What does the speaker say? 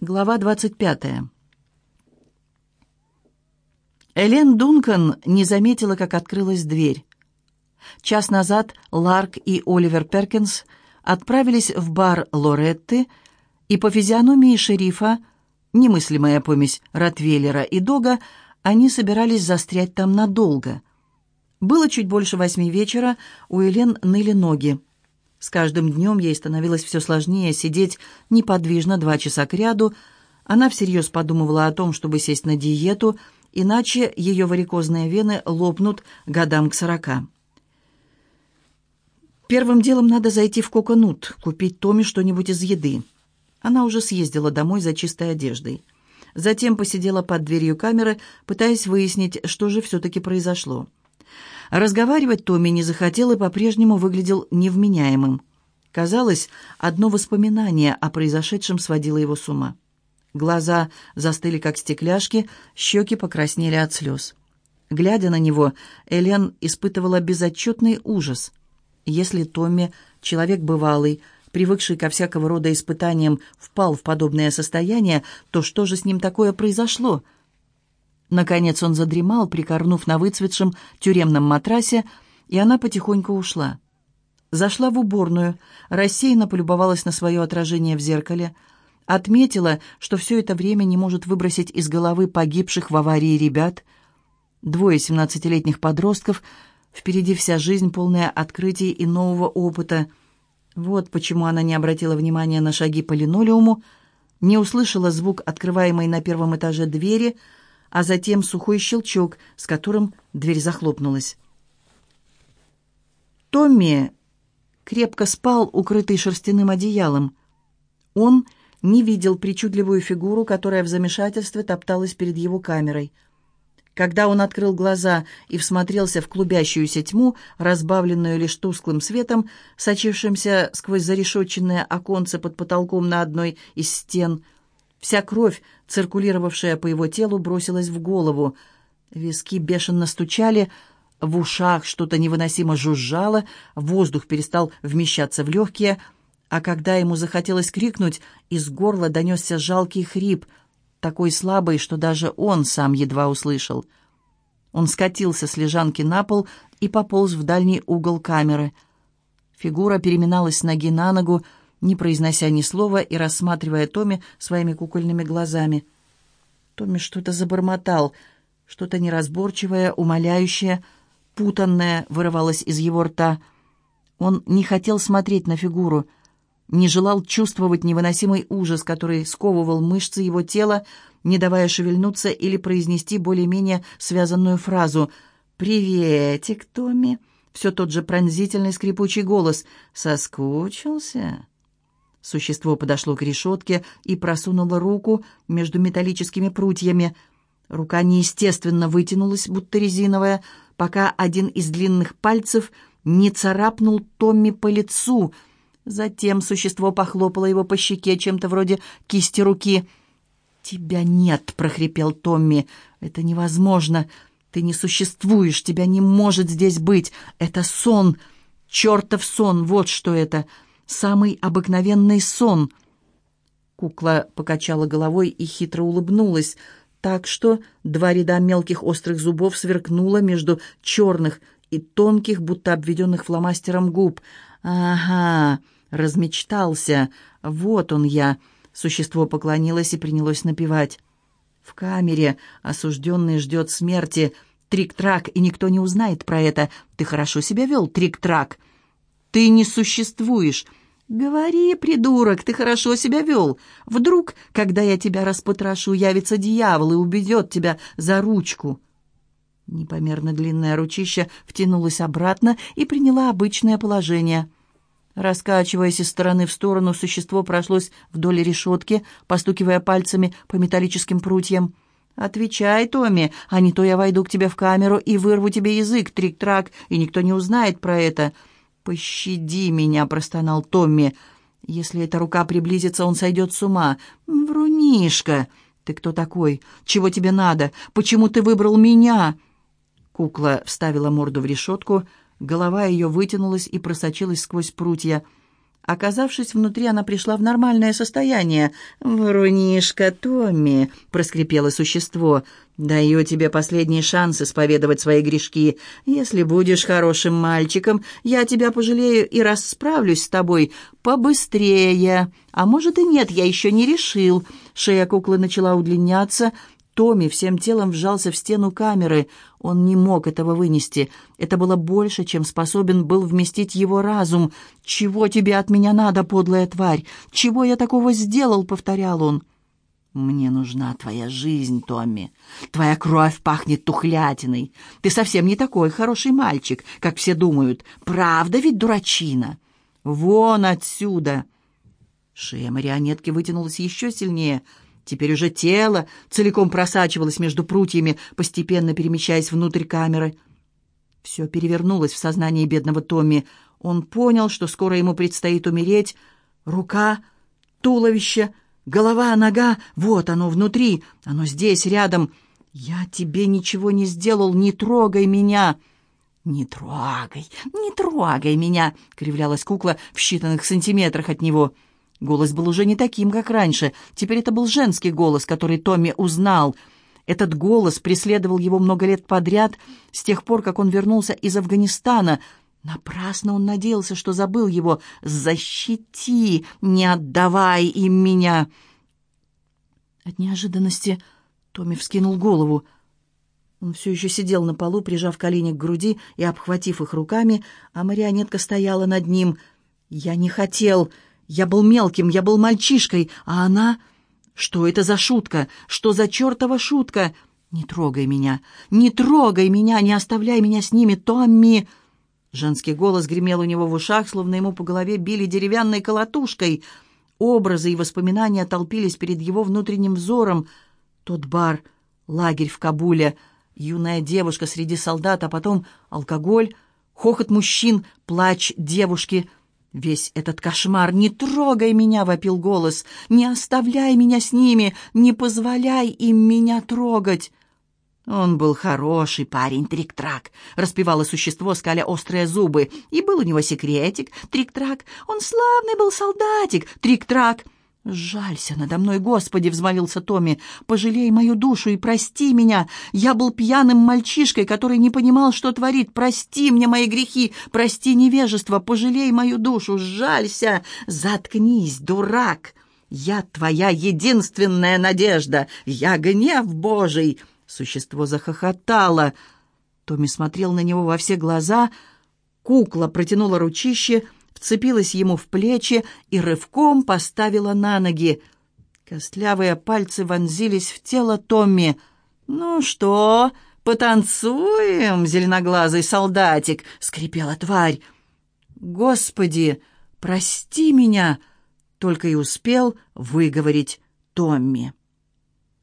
Глава 25. Элен Дункан не заметила, как открылась дверь. Час назад Ларк и Оливер Перкинс отправились в бар Лоретты, и по физиономии шерифа, немыслимая помесь Ротвейлера и Дога, они собирались застрять там надолго. Было чуть больше восьми вечера, у Элен ныли ноги. С каждым днем ей становилось все сложнее сидеть неподвижно два часа кряду. Она всерьез подумывала о том, чтобы сесть на диету, иначе ее варикозные вены лопнут годам к сорока. Первым делом надо зайти в Коконут, купить Томе что-нибудь из еды. Она уже съездила домой за чистой одеждой. Затем посидела под дверью камеры, пытаясь выяснить, что же все-таки произошло. Разговаривать Томми не захотел и по-прежнему выглядел невменяемым. Казалось, одно воспоминание о произошедшем сводило его с ума. Глаза застыли, как стекляшки, щеки покраснели от слез. Глядя на него, Элен испытывала безотчетный ужас. Если Томми, человек бывалый, привыкший ко всякого рода испытаниям, впал в подобное состояние, то что же с ним такое произошло — Наконец он задремал, прикорнув на выцветшем тюремном матрасе, и она потихоньку ушла. Зашла в уборную, рассеянно полюбовалась на свое отражение в зеркале, отметила, что все это время не может выбросить из головы погибших в аварии ребят. Двое семнадцатилетних подростков, впереди вся жизнь, полная открытий и нового опыта. Вот почему она не обратила внимания на шаги по линолеуму, не услышала звук открываемой на первом этаже двери — а затем сухой щелчок, с которым дверь захлопнулась. Томми крепко спал, укрытый шерстяным одеялом. Он не видел причудливую фигуру, которая в замешательстве топталась перед его камерой. Когда он открыл глаза и всмотрелся в клубящуюся тьму, разбавленную лишь тусклым светом, сочившимся сквозь зарешетченное оконце под потолком на одной из стен — Вся кровь, циркулировавшая по его телу, бросилась в голову. Виски бешено стучали, в ушах что-то невыносимо жужжало, воздух перестал вмещаться в легкие, а когда ему захотелось крикнуть, из горла донесся жалкий хрип, такой слабый, что даже он сам едва услышал. Он скатился с лежанки на пол и пополз в дальний угол камеры. Фигура переминалась с ноги на ногу, не произнося ни слова и рассматривая Томми своими кукольными глазами. Томми что-то забормотал, что-то неразборчивое, умоляющее, путанное вырывалось из его рта. Он не хотел смотреть на фигуру, не желал чувствовать невыносимый ужас, который сковывал мышцы его тела, не давая шевельнуться или произнести более-менее связанную фразу «Приветик, Томми!» Все тот же пронзительный скрипучий голос «Соскучился?» Существо подошло к решетке и просунуло руку между металлическими прутьями. Рука неестественно вытянулась, будто резиновая, пока один из длинных пальцев не царапнул Томми по лицу. Затем существо похлопало его по щеке чем-то вроде кисти руки. «Тебя нет!» — прохрипел Томми. «Это невозможно! Ты не существуешь! Тебя не может здесь быть! Это сон! Чертов сон! Вот что это!» Самый обыкновенный сон». Кукла покачала головой и хитро улыбнулась, так что два ряда мелких острых зубов сверкнуло между черных и тонких, будто обведенных фломастером губ. «Ага, размечтался. Вот он я». Существо поклонилось и принялось напевать. «В камере осужденный ждет смерти. Трик-трак, и никто не узнает про это. Ты хорошо себя вел, трик-трак?» «Ты не существуешь. «Говори, придурок, ты хорошо себя вел. Вдруг, когда я тебя распотрошу, явится дьявол и убедет тебя за ручку». Непомерно длинная ручища втянулась обратно и приняла обычное положение. Раскачиваясь из стороны в сторону, существо прошлось вдоль решетки, постукивая пальцами по металлическим прутьям. «Отвечай, Томми, а не то я войду к тебе в камеру и вырву тебе язык, трик-трак, и никто не узнает про это. «Пощади меня», — простонал Томми. «Если эта рука приблизится, он сойдет с ума». «Врунишка! Ты кто такой? Чего тебе надо? Почему ты выбрал меня?» Кукла вставила морду в решетку, голова ее вытянулась и просочилась сквозь прутья. Оказавшись внутри, она пришла в нормальное состояние. «Врунишка Томми!» — проскрипело существо. «Даю тебе последний шанс исповедовать свои грешки. Если будешь хорошим мальчиком, я тебя пожалею и рассправлюсь с тобой побыстрее. А может и нет, я еще не решил». Шея куклы начала удлиняться, Томми всем телом вжался в стену камеры. Он не мог этого вынести. Это было больше, чем способен был вместить его разум. «Чего тебе от меня надо, подлая тварь? Чего я такого сделал?» — повторял он. «Мне нужна твоя жизнь, Томми. Твоя кровь пахнет тухлятиной. Ты совсем не такой хороший мальчик, как все думают. Правда ведь, дурачина? Вон отсюда!» Шея марионетки вытянулась еще сильнее — Теперь уже тело целиком просачивалось между прутьями, постепенно перемещаясь внутрь камеры. Все перевернулось в сознании бедного Томми. Он понял, что скоро ему предстоит умереть. Рука, туловище, голова, нога — вот оно внутри, оно здесь, рядом. «Я тебе ничего не сделал, не трогай меня!» «Не трогай, не трогай меня!» — кривлялась кукла в считанных сантиметрах от него — Голос был уже не таким, как раньше. Теперь это был женский голос, который Томми узнал. Этот голос преследовал его много лет подряд, с тех пор, как он вернулся из Афганистана. Напрасно он надеялся, что забыл его. «Защити! Не отдавай им меня!» От неожиданности Томми вскинул голову. Он все еще сидел на полу, прижав колени к груди и обхватив их руками, а марионетка стояла над ним. «Я не хотел!» Я был мелким, я был мальчишкой, а она... Что это за шутка? Что за чертова шутка? Не трогай меня, не трогай меня, не оставляй меня с ними, Томми!» Женский голос гремел у него в ушах, словно ему по голове били деревянной колотушкой. Образы и воспоминания толпились перед его внутренним взором. Тот бар, лагерь в Кабуле, юная девушка среди солдат, а потом алкоголь, хохот мужчин, плач девушки — Весь этот кошмар «Не трогай меня!» — вопил голос. «Не оставляй меня с ними! Не позволяй им меня трогать!» «Он был хороший парень, Трик-Трак», — распевало существо, скаля острые зубы. «И был у него секретик, Трик-Трак. Он славный был солдатик, Трик-Трак». «Жалься надо мной, Господи!» — взмолился Томми. «Пожалей мою душу и прости меня. Я был пьяным мальчишкой, который не понимал, что творит. Прости мне мои грехи, прости невежество, пожалей мою душу, жалься. Заткнись, дурак! Я твоя единственная надежда, я гнев Божий!» Существо захохотало. Томми смотрел на него во все глаза. Кукла протянула ручище — вцепилась ему в плечи и рывком поставила на ноги. Костлявые пальцы вонзились в тело Томми. «Ну что, потанцуем, зеленоглазый солдатик?» — скрипела тварь. «Господи, прости меня!» — только и успел выговорить Томми.